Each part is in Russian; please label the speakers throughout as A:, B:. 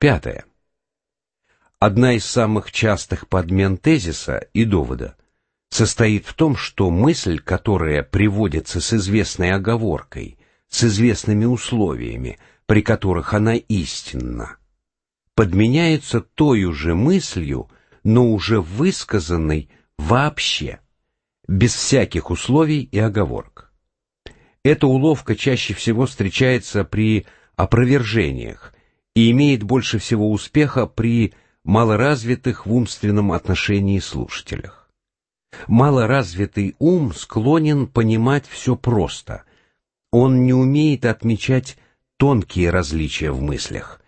A: Пятое. Одна из самых частых подмен тезиса и довода состоит в том, что мысль, которая приводится с известной оговоркой, с известными условиями, при которых она истинна, подменяется той же мыслью, но уже высказанной вообще, без всяких условий и оговорок. Эта уловка чаще всего встречается при опровержениях и имеет больше всего успеха при малоразвитых в умственном отношении слушателях. Малоразвитый ум склонен понимать все просто. Он не умеет отмечать тонкие различия в мыслях.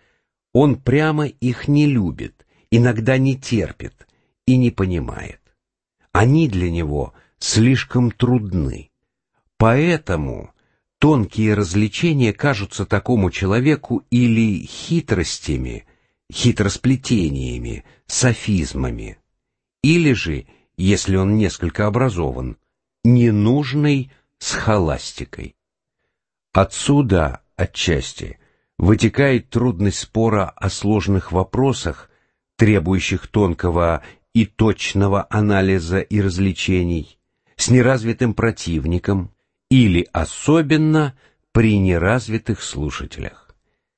A: Он прямо их не любит, иногда не терпит и не понимает. Они для него слишком трудны. Поэтому тонкие развлечения кажутся такому человеку или хитростями – хитросплетениями, софизмами, или же, если он несколько образован, ненужной схоластикой. Отсюда, отчасти, вытекает трудность спора о сложных вопросах, требующих тонкого и точного анализа и развлечений, с неразвитым противником или особенно при неразвитых слушателях.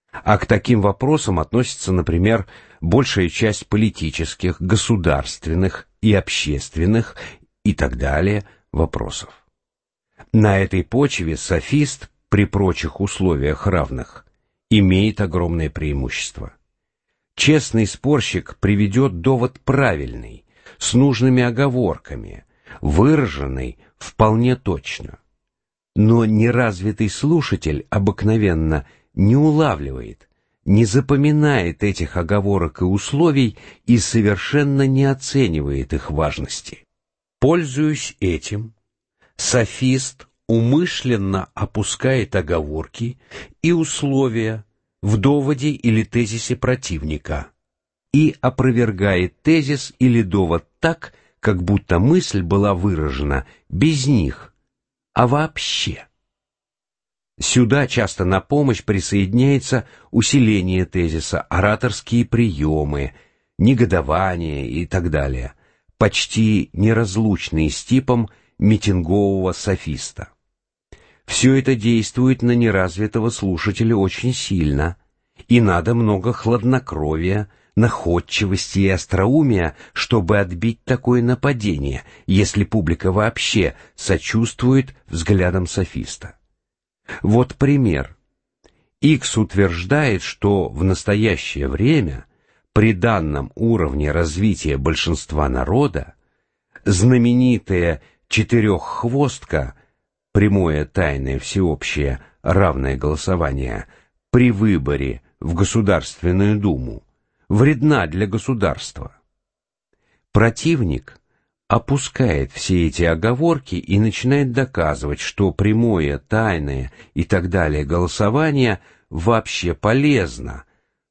A: А к таким вопросам относится, например, большая часть политических, государственных и общественных и так далее вопросов. На этой почве софист при прочих условиях равных имеет огромное преимущество. Честный спорщик приведет довод правильный, с нужными оговорками, выраженный вполне точно. Но неразвитый слушатель обыкновенно не улавливает, не запоминает этих оговорок и условий и совершенно не оценивает их важности. Пользуясь этим, софист умышленно опускает оговорки и условия в доводе или тезисе противника и опровергает тезис или довод так, как будто мысль была выражена без них, а вообще. Сюда часто на помощь присоединяется усиление тезиса, ораторские приемы, негодование и так далее, почти неразлучные с типом митингового софиста. Все это действует на неразвитого слушателя очень сильно, и надо много хладнокровия, находчивости и остроумия, чтобы отбить такое нападение, если публика вообще сочувствует взглядам софиста. Вот пример. Икс утверждает, что в настоящее время при данном уровне развития большинства народа знаменитая четыреххвостка, прямое тайное всеобщее равное голосование при выборе в Государственную Думу, вредна для государства. Противник опускает все эти оговорки и начинает доказывать, что прямое, тайное и так далее голосование вообще полезно,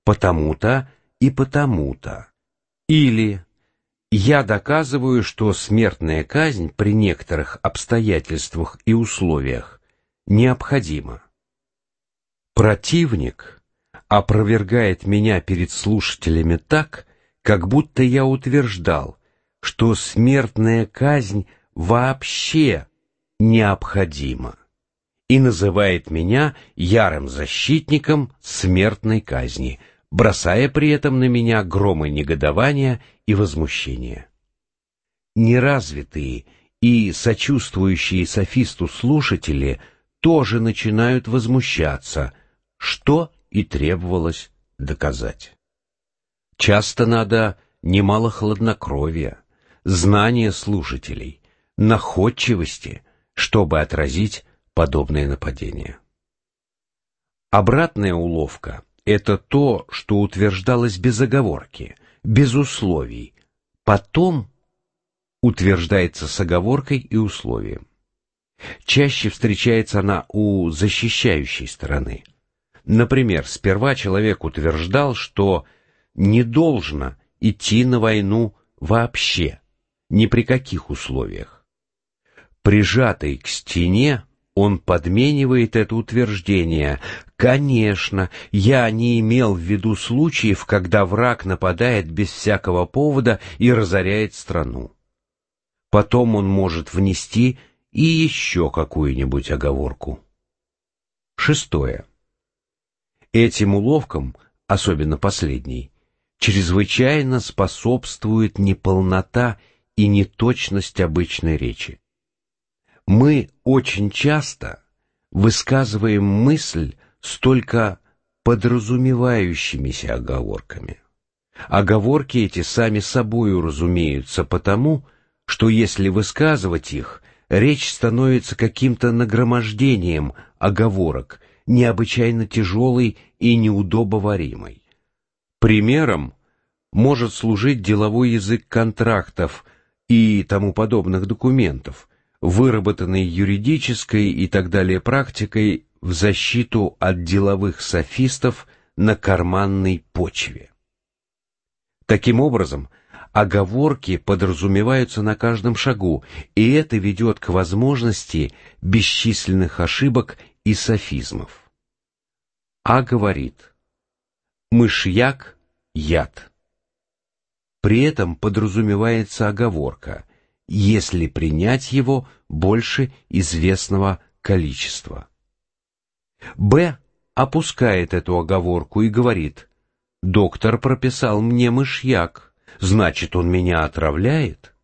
A: потому-то и потому-то. Или я доказываю, что смертная казнь при некоторых обстоятельствах и условиях необходима. Противник опровергает меня перед слушателями так, как будто я утверждал – что смертная казнь вообще необходима и называет меня ярым защитником смертной казни, бросая при этом на меня громы негодования и возмущения. Неразвитые и сочувствующие софисту слушатели тоже начинают возмущаться, что и требовалось доказать. Часто надо немало хладнокровия, знания слушателей, находчивости, чтобы отразить подобное нападение. Обратная уловка — это то, что утверждалось без оговорки, без условий, потом утверждается с оговоркой и условием. Чаще встречается она у защищающей стороны. Например, сперва человек утверждал, что не должно идти на войну вообще, ни при каких условиях. Прижатый к стене, он подменивает это утверждение, Конечно, я не имел в виду случаев, когда враг нападает без всякого повода и разоряет страну. Потом он может внести и еще какую-нибудь оговорку. Шестое. Этим уловкам, особенно последней, чрезвычайно способствует неполнота и неточность обычной речи. Мы очень часто высказываем мысль столько подразумевающимися оговорками. Оговорки эти сами собою разумеются потому, что если высказывать их, речь становится каким-то нагромождением оговорок, необычайно тяжелой и неудобоваримой. Примером может служить деловой язык контрактов и тому подобных документов, выработанный юридической и так далее практикой в защиту от деловых софистов на карманной почве. Таким образом, оговорки подразумеваются на каждом шагу, и это ведет к возможности бесчисленных ошибок и софизмов. А говорит «мышьяк – яд». При этом подразумевается оговорка, если принять его больше известного количества. Б опускает эту оговорку и говорит, «Доктор прописал мне мышьяк, значит, он меня отравляет?»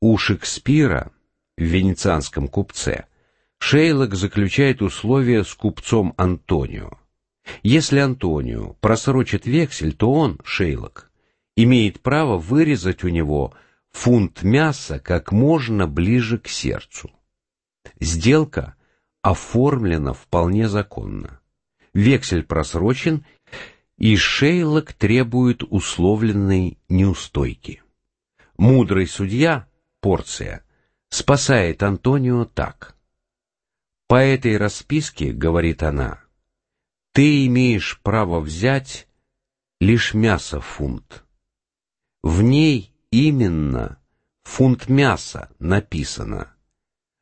A: У Шекспира в «Венецианском купце» Шейлок заключает условия с купцом Антонио. Если Антонио просрочит вексель, то он, Шейлок, имеет право вырезать у него фунт мяса как можно ближе к сердцу. Сделка оформлено вполне законно. Вексель просрочен, и Шейлок требует условленной неустойки. Мудрый судья, Порция, спасает Антонио так. «По этой расписке, — говорит она, — ты имеешь право взять лишь мясо фунт. В ней именно фунт мяса написано,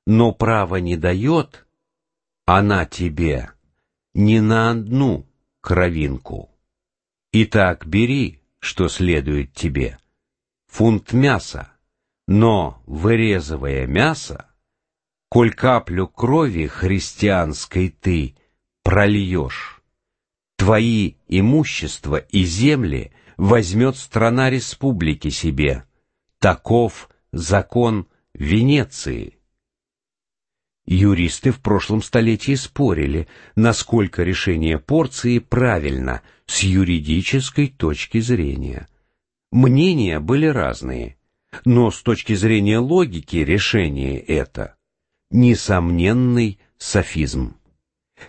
A: но право не дает — она тебе не на одну кровинку. Итак, бери, что следует тебе, фунт мяса, но, вырезывая мясо, коль каплю крови христианской ты прольешь, твои имущества и земли возьмет страна республики себе. Таков закон Венеции. Юристы в прошлом столетии спорили, насколько решение порции правильно с юридической точки зрения. Мнения были разные, но с точки зрения логики решение это несомненный софизм.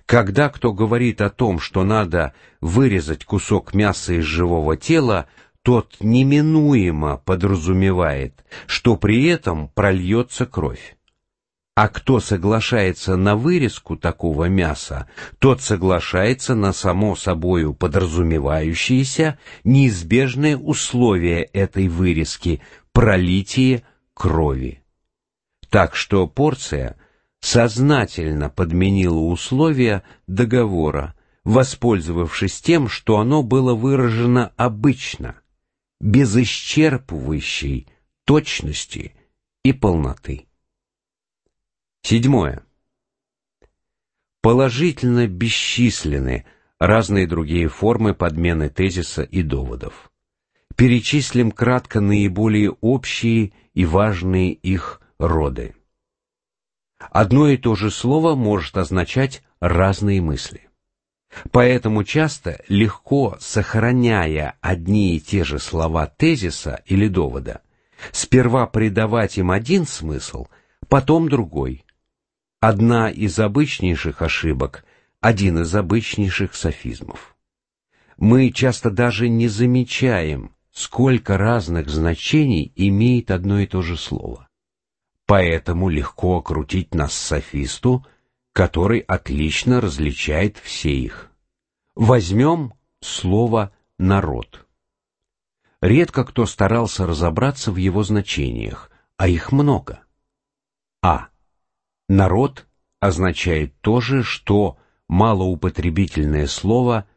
A: Когда кто говорит о том, что надо вырезать кусок мяса из живого тела, тот неминуемо подразумевает, что при этом прольется кровь. А кто соглашается на вырезку такого мяса, тот соглашается на само собою подразумевающиеся неизбежные условия этой вырезки – пролитие крови. Так что порция сознательно подменила условия договора, воспользовавшись тем, что оно было выражено обычно, без исчерпывающей точности и полноты. Седьмое. Положительно бесчисленны разные другие формы подмены тезиса и доводов. Перечислим кратко наиболее общие и важные их роды. Одно и то же слово может означать разные мысли. Поэтому часто легко, сохраняя одни и те же слова тезиса или довода, сперва придавать им один смысл, потом другой, Одна из обычнейших ошибок, один из обычнейших софизмов. Мы часто даже не замечаем, сколько разных значений имеет одно и то же слово. Поэтому легко окрутить нас софисту, который отлично различает все их. Возьмем слово «народ». Редко кто старался разобраться в его значениях, а их много. А. Народ означает то же, что малоупотребительное слово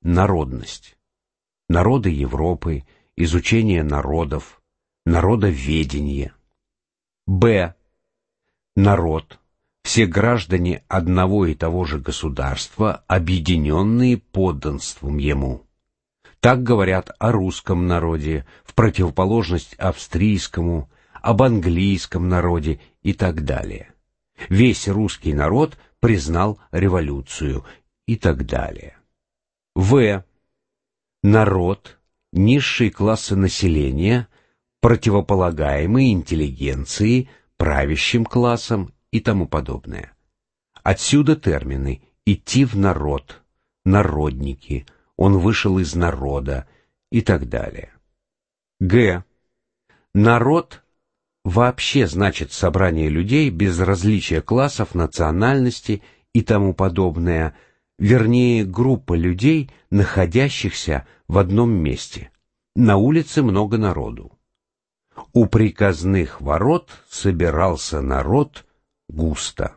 A: «народность». Народы Европы, изучение народов, народоведение. Б. Народ. Все граждане одного и того же государства, объединенные подданством ему. Так говорят о русском народе, в противоположность австрийскому, об английском народе и так далее. Весь русский народ признал революцию и так далее. В. Народ, низшие классы населения, противополагаемые интеллигенции, правящим классам и тому подобное. Отсюда термины «идти в народ», «народники», «он вышел из народа» и так далее. Г. Народ вообще значит собрание людей без различия классов, национальности и тому подобное, вернее, группа людей, находящихся в одном месте. На улице много народу. У приказных ворот собирался народ густо.